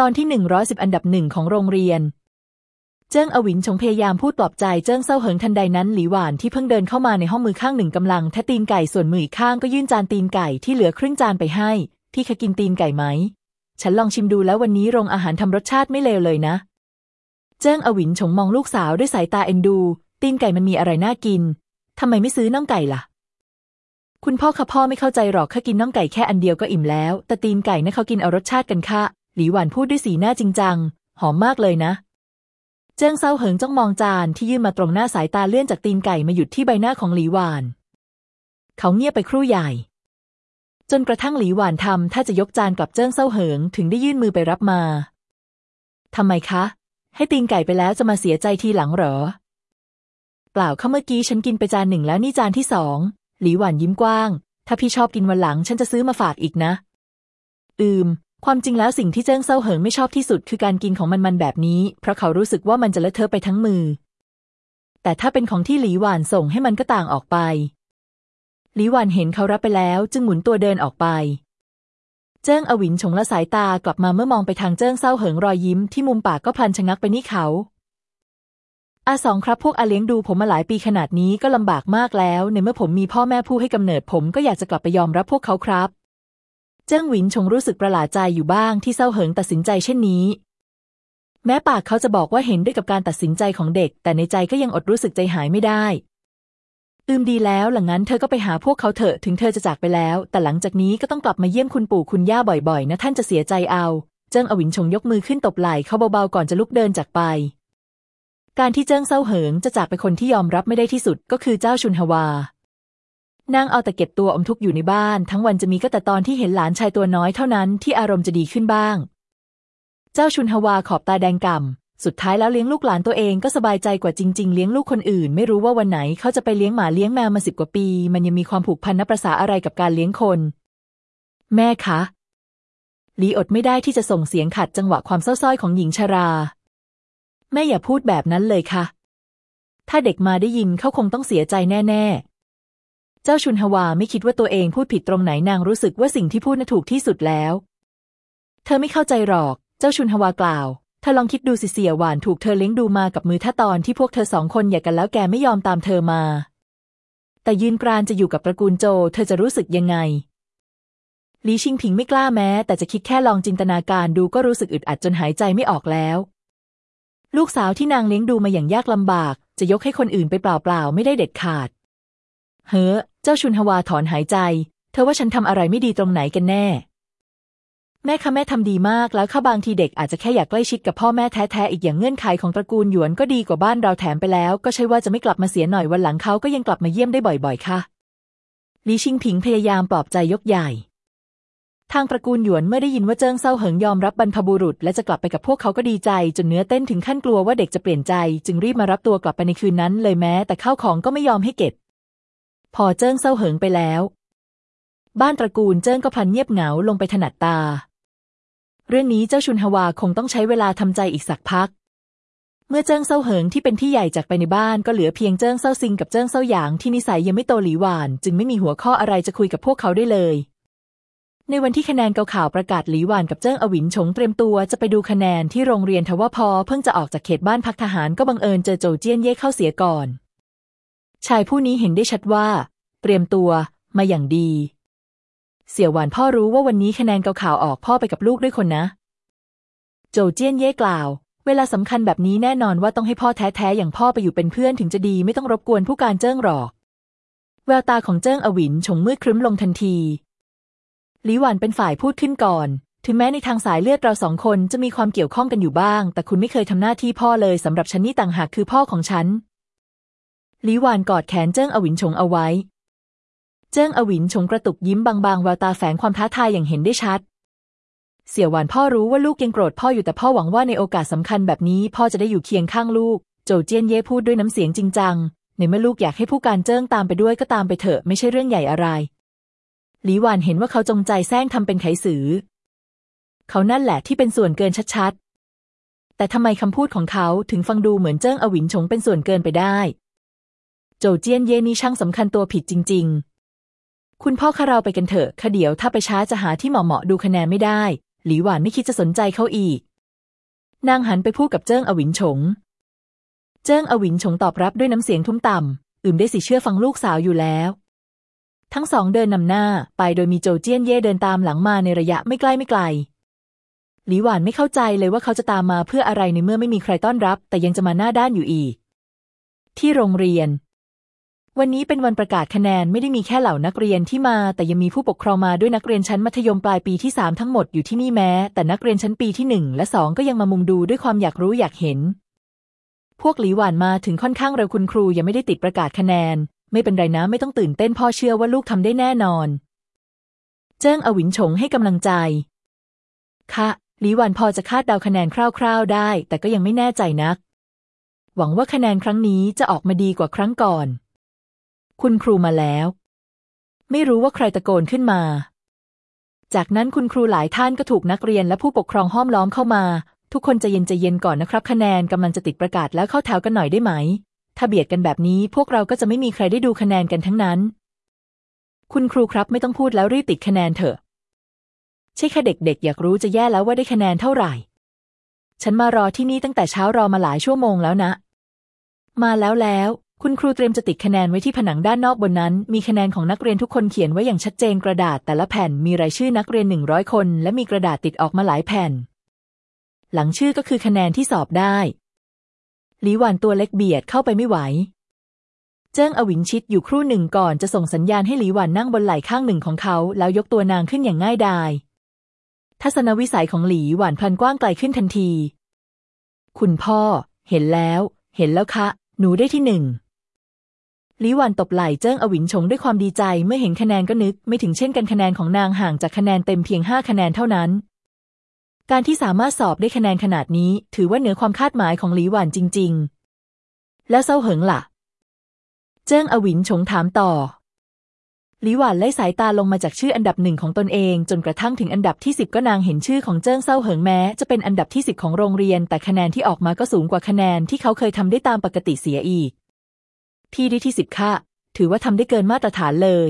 ตอนที่หนึ่งร้อยสิบอันดับหนึ่งของโรงเรียน เจิ้งอวินชงพยายามพูดปลอบใจเจิ้งเซาเหิงทันใดนั้นหลีหวานที่เพิ่งเดินเข้ามาในห้องมือข้างหนึ่งกำลังแทะตีนไก่ส่วนมืออีกข้างก็ยื่นจานตีนไก่ที่เหลือครึ่งจานไปให้พี่เคยกินตีนไก่ไหม ฉันลองชิมดูแล้ววันนี้โรงอาหารทำรสชาติไม่เลวเลยนะ เจิ้งอวินชงมองลูกสาวด้วยสายตาเอ็นดู ตีนไก่มันมีอะไรน่ากินทำไมไม่ซื้อน่องไก่ล่ะ คุณพ่อคะพ่อไม่เข้าใจหรอกถ้ากินน่องไก่แค่อันเดียวก็อิ่มแล้ว แต่ตีนไก่นะเขากินเอารสชาติกันค่ะ หลีหวานพูดด้วยสีหน้าจริงจัง หอมมากเลยนะ เจิ้งเซาเหิงจ้องมองจานที่ยื่นมาตรงหน้าสายตาเลื่อนจากตีนไก่มาหยุดที่ใบหน้าของหลีหวาน เขาเงียบไปครู่ใหญ่ จนกระทั่งหลีหวานทำท่าจะยกจานกลับเจิ้งเซาเหิงถึงได้ยื่นมือไปรับมาทำไมคะ ให้ตีนไก่ไปแล้วจะมาเสียใจทีหลังเหรอ เปล่าค่ะเมื่อกี้ฉันกินไปจานหนึ่งแล้วนี่จานที่สองหลีหวานยิ้มกว้าง ถ้าพี่ชอบกินวันหลังฉันจะซื้อมาฝากอีกนะ อืม ความจริงแล้วสิ่งที่เจิ้งเซาเหิงไม่ชอบที่สุดคือการกินของมันมันแบบนี้ เพราะเขารู้สึกว่ามันจะเลอะเทอะไปทั้งมือ แต่ถ้าเป็นของที่หลีหวานส่งให้มันก็ต่างออกไป หลีหวานเห็นเขารับไปแล้ว จึงหมุนตัวเดินออกไป เจิ้งอวินชงละสายตากลับมาเมื่อมองไปทางเจิ้งเซาเหิงรอยยิ้มที่มุมปากก็พลันชะงักไปนี่เขาอาสองครับพวกอาเลี้ยงดูผมมาหลายปีขนาดนี้ก็ลำบากมากแล้ว ในเมื่อผมมีพ่อแม่ผู้ให้กำเนิดผมก็อยากจะกลับไปยอมรับพวกเขาครับ เจิ้งหวินชงรู้สึกประหลาดใจอยู่บ้างที่เซาเหิงตัดสินใจเช่นนี้ แม้ปากเขาจะบอกว่าเห็นด้วยกับการตัดสินใจของเด็ก แต่ในใจก็ยังอดรู้สึกใจหายไม่ได้อืมดีแล้วหลังนั้นเธอก็ไปหาพวกเขาเถอะถึงเธอจะจากไปแล้ว แต่หลังจากนี้ก็ต้องกลับมาเยี่ยมคุณปู่คุณย่าบ่อยๆ นะท่านจะเสียใจเอา เจิ้งอวินชงยกมือขึ้นตบไหล่เขาเบาๆก่อนจะลุกเดินจากไป การที่เจิ้งเซาเหิงจะจากไปคนที่ยอมรับไม่ได้ที่สุดก็คือเจ้าชุนฮวา นางเอาแต่เก็บตัวอมทุกข์อยู่ในบ้าน ทั้งวันจะมีก็แต่ตอนที่เห็นหลานชายตัวน้อยเท่านั้นที่อารมณ์จะดีขึ้นบ้าง เจ้าชุนฮวาขอบตาแดงก่ำสุดท้ายแล้วเลี้ยงลูกหลานตัวเองก็สบายใจกว่าจริง ๆ เลี้ยงลูกคนอื่น ไม่รู้ว่าวันไหนเขาจะไปเลี้ยงหมาเลี้ยงแมวมาสิบกว่าปี มันยังมีความผูกพันนับประษาอะไรกับการเลี้ยงคน แม่คะลีอดไม่ได้ที่จะส่งเสียงขัดจังหวะความเศร้าส้อยของหญิงชรา แม่อย่าพูดแบบนั้นเลยค่ะ ถ้าเด็กมาได้ยินเขาคงต้องเสียใจแน่ๆ เจ้าชุนฮวาไม่คิดว่าตัวเองพูดผิดตรงไหนนางรู้สึกว่าสิ่งที่พูดน่ะถูกที่สุดแล้ว เธอไม่เข้าใจหรอก เจ้าชุนฮวากล่าวเธอลองคิดดูสิเสียหวานถูกเธอเลี้ยงดูมากับมือถ้าตอนที่พวกเธอสองคนอยากกันแล้วแกไม่ยอมตามเธอมา แต่ยืนกรานจะอยู่กับตระกูลโจ เธอจะรู้สึกยังไงลีชิงผิงไม่กล้าแม้ แต่จะคิดแค่ลองจินตนาการดูก็รู้สึกอึดอัดจนหายใจไม่ออกแล้ว ลูกสาวที่นางเลี้ยงดูมาอย่างยากลำบาก จะยกให้คนอื่นไปเปล่าๆไม่ได้เด็ดขาด เฮ้อ เจ้าชุนฮวาถอนหายใจ เธอว่าฉันทำอะไรไม่ดีตรงไหนกันแน่ แม่คะแม่ทำดีมากแล้วข้าบางทีเด็กอาจจะแค่อยากใกล้ชิดกับพ่อแม่แท้ๆอีกอย่างเงื่อนไขของตระกูลหยวนก็ดีกว่าบ้านเราแถมไปแล้ว ก็ใช่ว่าจะไม่กลับมาเสียหน่อยวันหลังเขาก็ยังกลับมาเยี่ยมได้บ่อยๆค่ะลีชิงผิงพยายามปลอบใจยกใหญ่ ทางตระกูลหยวนเมื่อได้ยินว่าเจิ้งเซาเหิงยอมรับบรรพบุรุษ และจะกลับไปกับพวกเขาก็ดีใจ จนเนื้อเต้นถึงขั้นกลัวว่าเด็กจะเปลี่ยนใจ จึงรีบมารับตัวกลับไปในคืนนั้น เลยแม้แต่ข้าวของก็ไม่ยอมให้เก็บ พอเจิ้งเซาเหิงไปแล้ว บ้านตระกูลเจิ้งก็พลันเงียบเหงาลงไปถนัดตา เรื่องนี้เจ้าชุนฮวาคงต้องใช้เวลาทำใจอีกสักพัก เมื่อเจิ้งเซาเหิงที่เป็นพี่ใหญ่จากไปในบ้านก็เหลือเพียงเจิ้งเซาซิงกับเจิ้งเซาหยางที่นิสัยยังไม่โตหลีหวาน จึงไม่มีหัวข้ออะไรจะคุยกับพวกเขาได้เลย ในวันที่คะแนนเกาข่าวประกาศหลีหวานกับเจิ้งอวินชงเตรียมตัวจะไปดูคะแนนที่โรงเรียนทว่าพอเพิ่งจะออกจากเขตบ้านพักทหารก็บังเอิญเจอโจเจี้ยนเย่เข้าเสียก่อน ชายผู้นี้เห็นได้ชัดว่า เตรียมตัวมาอย่างดี เสี่ยวหวานพ่อรู้ว่าวันนี้คะแนนเกาข่าวออกพ่อไปกับลูกด้วยคนนะ โจเจี้ยนเย่กล่าว เวลาสำคัญแบบนี้แน่นอนว่าต้องให้พ่อแท้ๆอย่างพ่อไปอยู่เป็นเพื่อนถึงจะดีไม่ต้องรบกวนผู้การเจิ้งหรอก แววตาของเจิ้งอวินชงมืดครึ้มลงทันทีหลีหวานเป็นฝ่ายพูดขึ้นก่อนถึงแม้ในทางสายเลือดเราสองคนจะมีความเกี่ยวข้องกันอยู่บ้าง แต่คุณไม่เคยทำหน้าที่พ่อเลยสำหรับฉันนี่ต่างหากคือพ่อของฉัน หลีหวานกอดแขนเจิ้งอวินชงเอาไว้ เจิ้งอวินชงกระตุกยิ้มบางๆแววตาแฝงความท้าทายอย่างเห็นได้ชัด เสี่ยวหวานพ่อรู้ว่าลูกยังโกรธพ่ออยู่แต่พ่อหวังว่าในโอกาสสำคัญแบบนี้ พ่อจะได้อยู่เคียงข้างลูก โจเจี้ยนเย่พูดด้วยน้ำเสียงจริงจัง ในเมื่อลูกอยากให้ผู้การเจิ้งตามไปด้วยก็ตามไปเถอะไม่ใช่เรื่องใหญ่อะไรหลีหวานเห็นว่าเขาจงใจแซงทำเป็นไขสือ เขานั่นแหละที่เป็นส่วนเกินชัดๆแต่ทำไมคำพูดของเขาถึงฟังดูเหมือนเจิ้งอวินชงเป็นส่วนเกินไปได้ โจเจียนเย่นี่ช่างสำคัญตัวผิดจริง ๆ คุณพ่อข้าเราไปกันเถอะค่ะเดี๋ยวถ้าไปช้าจะหาที่เหมาะๆดูคะแนนไม่ได้ หลีหวานไม่คิดจะสนใจเขาอีก นางหันไปพูดกับเจิ้งอวินฉง เจิ้งอวินฉงตอบรับด้วยน้ำเสียงทุ้มต่ำอืมได้สิเชื่อฟังลูกสาวอยู่แล้ว ทั้งสองเดินนำหน้าไปโดยมีโจเจียนเย่เดินตามหลังมาในระยะไม่ใกล้ไม่ไกลหลีหวานไม่เข้าใจเลยว่าเขาจะตามมาเพื่ออะไรในเมื่อไม่มีใครต้อนรับ แต่ยังจะมาหน้าด้านอยู่อีก ที่โรงเรียน วันนี้เป็นวันประกาศคะแนนไม่ได้มีแค่เหล่านักเรียนที่มา แต่ยังมีผู้ปกครองมาด้วยนักเรียนชั้นมัธยมปลายปีที่สามทั้งหมดอยู่ที่นี่แม้ แต่นักเรียนชั้นปีที่หนึ่งและสองก็ยังมามุงดูด้วยความอยากรู้อยากเห็น พวกหลีหวานมาถึงค่อนข้างเร็วคุณครูยังไม่ได้ติดประกาศคะแนน ไม่เป็นไรนะไม่ต้องตื่นเต้นพ่อเชื่อว่าลูกทำได้แน่นอน เจิ้งอวินฉงให้กำลังใจ ค่ะหลีหวานพอจะคาดเดาคะแนนคร่าวๆได้ แต่ก็ยังไม่แน่ใจนัก หวังว่าคะแนนครั้งนี้จะออกมาดีกว่าครั้งก่อน คุณครูมาแล้ว ไม่รู้ว่าใครตะโกนขึ้นมา จากนั้นคุณครูหลายท่านก็ถูกนักเรียนและผู้ปกครองห้อมล้อมเข้ามา ทุกคนจะเย็นใจเย็นก่อนนะครับ คะแนนกำลังจะติดประกาศแล้วเข้าแถวกันหน่อยได้ไหม ถ้าเบียดกันแบบนี้พวกเราก็จะไม่มีใครได้ดูคะแนนกันทั้งนั้น คุณครูครับไม่ต้องพูดแล้วรีบติดคะแนนเถอะ ใช่แค่เด็กๆ อยากรู้จะแย่แล้วว่าได้คะแนนเท่าไหร่ ฉันมารอที่นี่ตั้งแต่เช้ารอมาหลายชั่วโมงแล้วนะ มาแล้วแล้ว คุณครูเตรียมจะติดคะแนนไว้ที่ผนังด้านนอกบนนั้น มีคะแนนของนักเรียนทุกคนเขียนไว้อย่างชัดเจนกระดาษ แต่ละแผ่นมีรายชื่อนักเรียนหนึ่งร้อยคน และมีกระดาษติดออกมาหลายแผ่น หลังชื่อก็คือคะแนนที่สอบได้หลีหวานตัวเล็กเบียดเข้าไปไม่ไหว เจิ้งอวิงชิดอยู่ครู่หนึ่งก่อนจะส่งสัญญาณให้หลีหวานนั่งบนไหล่ข้างหนึ่งของเขา แล้วยกตัวนางขึ้นอย่างง่ายดายทัศนวิสัยของหลีหวานพลันกว้างไกลขึ้นทันที คุณพ่อ เห็นแล้ว เห็นแล้วคะ หนูได้ที่หนึ่ง ลีหวานตบไหล่เจิ้งอวินชงด้วยความดีใจเมื่อเห็นคะแนนก็นึก ไม่ถึงเช่นกันคะแนนของนางห่างจากคะแนนเต็มเพียงห้าคะแนนเท่านั้น การที่สามารถสอบได้คะแนนขนาดนี้ ถือว่าเหนือความคาดหมายของหลีหวานจริง ๆ แล้วเซาเหิงล่ะ เจิ้งอวินชงถามต่อหลีหวานไล่สายตาลงมาจากชื่ออันดับหนึ่งของตนเอง จนกระทั่งถึงอันดับที่สิบก็นางเห็นชื่อของเจิ้งเซาเหิงแม้ จะเป็นอันดับที่สิบของโรงเรียน แต่คะแนนที่ออกมาก็สูงกว่าคะแนนที่เขาเคยทำได้ตามปกติเสียอีก ที่ได้ที่สิบค่ะ ถือว่าทำได้เกินมาตรฐานเลย